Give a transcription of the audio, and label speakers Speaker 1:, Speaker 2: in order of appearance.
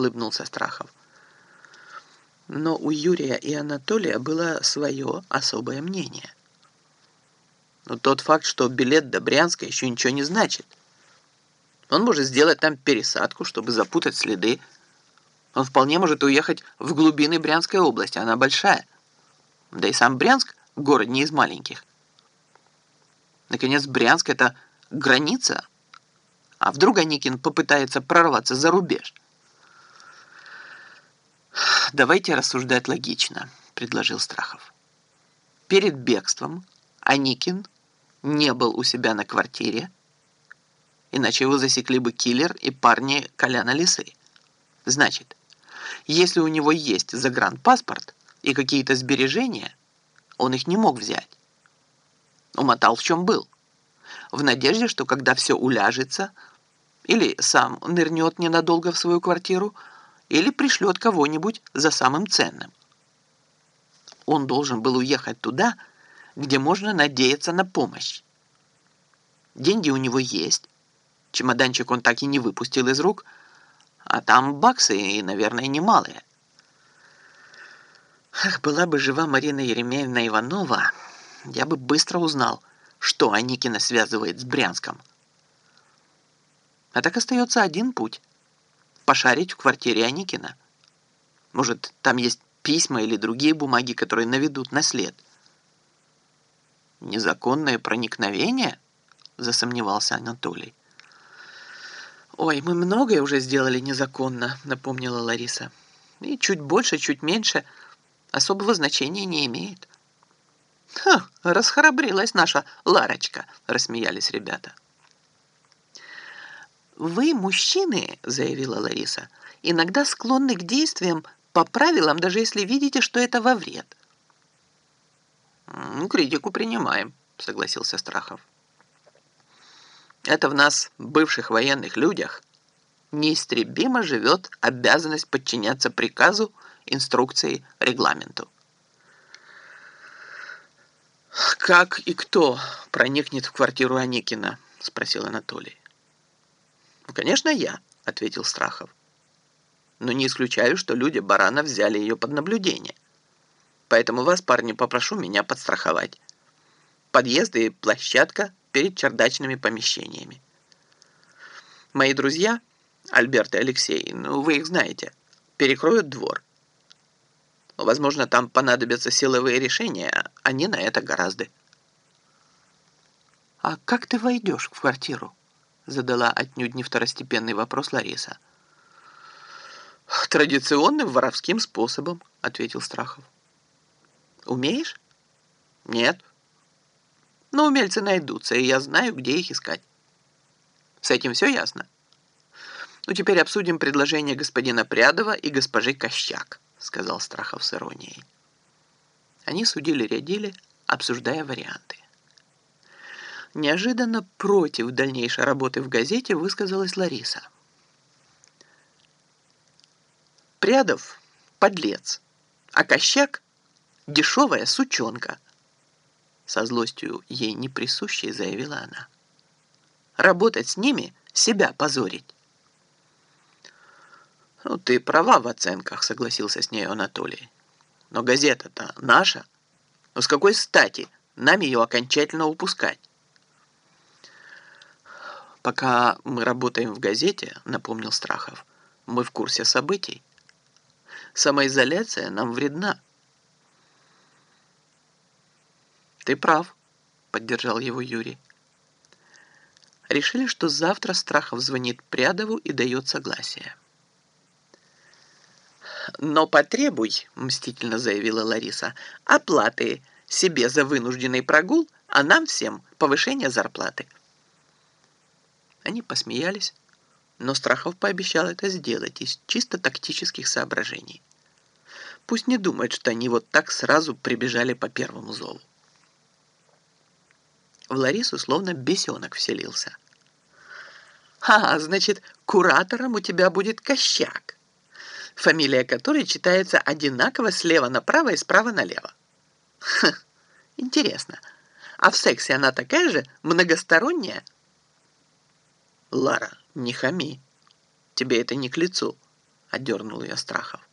Speaker 1: улыбнулся Страхов. Но у Юрия и Анатолия было свое особое мнение. Но тот факт, что билет до Брянска еще ничего не значит. Он может сделать там пересадку, чтобы запутать следы. Он вполне может уехать в глубины Брянской области, она большая. Да и сам Брянск – город не из маленьких. Наконец, Брянск – это граница. А вдруг Аникин попытается прорваться за рубеж? «Давайте рассуждать логично», – предложил Страхов. Перед бегством Аникин не был у себя на квартире, иначе его засекли бы киллер и парни Коляна Лисы. Значит, если у него есть загранпаспорт и какие-то сбережения, он их не мог взять. Умотал в чем был. В надежде, что когда все уляжется, или сам нырнет ненадолго в свою квартиру, или пришлет кого-нибудь за самым ценным. Он должен был уехать туда, где можно надеяться на помощь. Деньги у него есть, чемоданчик он так и не выпустил из рук, а там баксы и, наверное, немалые. Ах, была бы жива Марина Еремеевна Иванова, я бы быстро узнал, что Аникина связывает с Брянском. А так остается один путь – пошарить в квартире Аникина. Может, там есть письма или другие бумаги, которые наведут на след. «Незаконное проникновение?» – засомневался Анатолий. «Ой, мы многое уже сделали незаконно», – напомнила Лариса. «И чуть больше, чуть меньше особого значения не имеет». «Ха, расхрабрилась наша Ларочка», – рассмеялись ребята. «Вы, мужчины, — заявила Лариса, — иногда склонны к действиям по правилам, даже если видите, что это во вред». «Ну, «Критику принимаем», — согласился Страхов. «Это в нас, бывших военных людях, неистребимо живет обязанность подчиняться приказу, инструкции, регламенту. «Как и кто проникнет в квартиру Аникина?» – спросил Анатолий. «Ну, конечно, я», – ответил Страхов. «Но не исключаю, что люди барана взяли ее под наблюдение. Поэтому вас, парни, попрошу меня подстраховать. Подъезды и площадка перед чердачными помещениями. Мои друзья, Альберт и Алексей, ну вы их знаете, перекроют двор. Возможно, там понадобятся силовые решения, они на это гораздо. «А как ты войдешь в квартиру?» Задала отнюдь не второстепенный вопрос Лариса. «Традиционным воровским способом», — ответил Страхов. «Умеешь?» «Нет». «Но умельцы найдутся, и я знаю, где их искать». «С этим все ясно?» «Ну, теперь обсудим предложение господина Прядова и госпожи Кощак» сказал Страхов с иронией. Они судили-рядили, обсуждая варианты. Неожиданно против дальнейшей работы в газете высказалась Лариса. Прядов – подлец, а Кощак – дешевая сучонка. Со злостью ей не присущей заявила она. Работать с ними – себя позорить. «Ну, ты права в оценках», — согласился с ней Анатолий. «Но газета-то наша. Но с какой стати нам ее окончательно упускать?» «Пока мы работаем в газете», — напомнил Страхов, — «мы в курсе событий. Самоизоляция нам вредна». «Ты прав», — поддержал его Юрий. Решили, что завтра Страхов звонит Прядову и дает согласие. «Но потребуй», — мстительно заявила Лариса, «оплаты себе за вынужденный прогул, а нам всем повышение зарплаты». Они посмеялись, но Страхов пообещал это сделать из чисто тактических соображений. Пусть не думают, что они вот так сразу прибежали по первому зову. В Ларису словно бесенок вселился. «А, значит, куратором у тебя будет Кощак» фамилия которой читается одинаково слева направо и справа налево. Ха, интересно, а в сексе она такая же многосторонняя? Лара, не хами. Тебе это не к лицу. одернул ее Страхов.